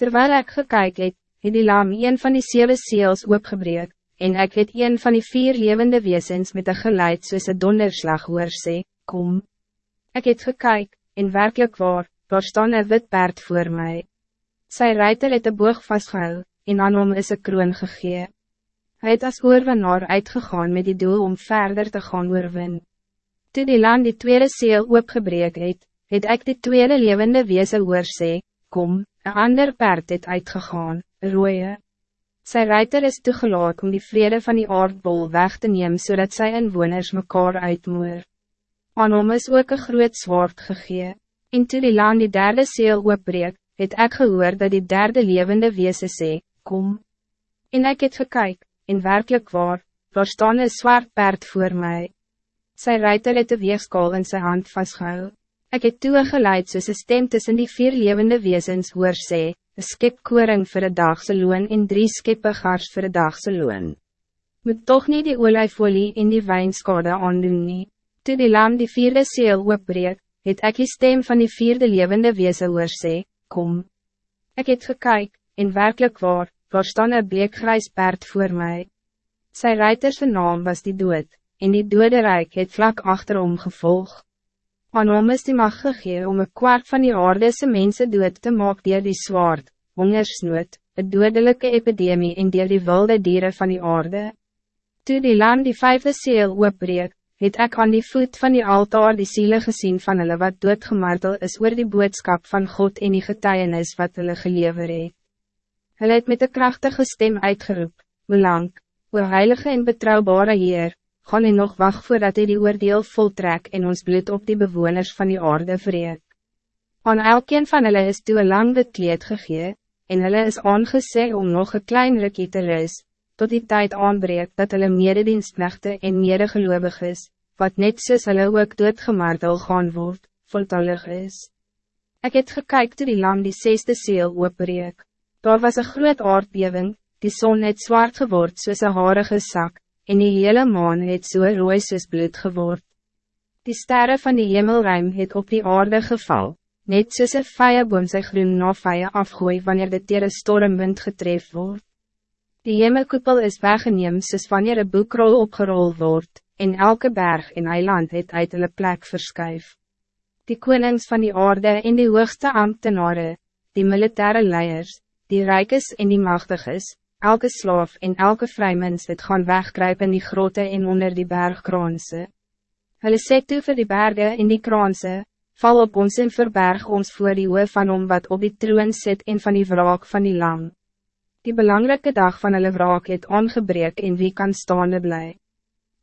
Terwijl ik gekyk het, het die lam een van die zeven seels oopgebreek, en ik het een van die vier levende wezens met een geluid soos een donderslag hoor sê, kom. Ik het gekyk, en werkelijk waar, daar staan een wit paard voor mij. Sy ruiter het een boog vastgehou, en aan hom is een kroon gegee. Hij het as oorwinnaar uitgegaan met die doel om verder te gaan oorwin. Toe die land die tweede seel oopgebreek het, het ek die tweede levende wezen hoor sê, kom, een ander paard het uitgegaan, een rooie. Sy ruiter is toegelaat om die vrede van die aardbol weg te nemen, zodat sy inwoners mekaar uitmoer. Aan hom is ook een groot zwaard gegee, en toe die land die derde seel oopbreek, het ek gehoor dat die derde levende wezen sê, kom. En ek het gekyk, en werkelijk waar, daar staan een zwart paard voor mij. Sy ruiter het de weegskaal in zijn hand vastgehou. Ik het toe geleid soos een stem tussen die vier levende wezens hoor sê, een skip koring vir een dagse loon en drie skippe gars vir een dagse loon. Moet toch niet die olijfolie in die wijnskade aandoen nie. Toe die lam die vierde seel oopbreek, het ek die stem van die vierde levende wezen hoor sê, kom. Ik het gekyk, en werkelijk waar, waar staan een bleekgrijs paard voor mij. Sy ruiterse naam was die dood, en die dode rijk het vlak achterom gevolgd. Aan hom is die mag gegee om een kwart van die aardese mensen dood te maak dier die zwaard, hongersnood, een dodelijke epidemie en dier die wilde dieren van die aarde. Toe die land die vijfde seel oopbreek, het ek aan die voet van die altaar die ziele gezien van hulle wat doodgemartel is oor die boodskap van God en die getuienis wat hulle gelever het. Hulle het met een krachtige stem uitgeroep, hoe lang, hoe heilige en betrouwbare Heer, gaan hy nog wacht voordat hij die oordeel voltrek en ons bloed op die bewoners van die aarde vreek. Aan elkeen van hulle is toe een lang bekleed gegee, en hulle is aangesê om nog een klein rukkie te ris, tot die tijd aanbreek dat hulle mededienstmechte en medegeloobig is, wat net soos hulle ook doodgemartel gaan word, voltallig is. Ik het gekyk toe die lam die zesde seel oopbreek. Daar was een groot aardbewing, die zon het zwart geword soos een harige zak, en die hele maan het so rooi soos bloed geword. Die sterren van die hemelruim het op die aarde geval, net soos een vijeboom sy groen na vije afgooi wanneer de tere stormwind getref wordt. Die hemelkoepel is weggeneem soos wanneer een boekrol opgerol wordt, en elke berg en eiland het uit hulle plek verskuif. Die konings van die aarde en die hoogste ambtenaren, die militaire leiers, die rijkes en die machtiges, elke slaaf en elke vrijmens het gaan wegkruip in die grote en onder die bergkranse. Hulle sê toe vir die bergen in die kranse, val op ons en verberg ons voor die oor van om wat op die troon zit en van die wraak van die lam. Die belangrijke dag van hulle wraak het ongebreek en wie kan staande blij.